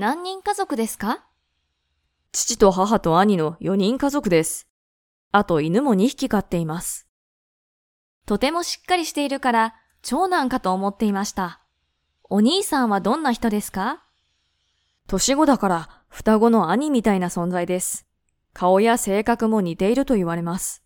何人家族ですか？父と母と兄の4人家族です。あと犬も2匹飼っています。とてもしっかりしているから、長男かと思っていました。お兄さんはどんな人ですか？年子だから双子の兄みたいな存在です。顔や性格も似ていると言われます。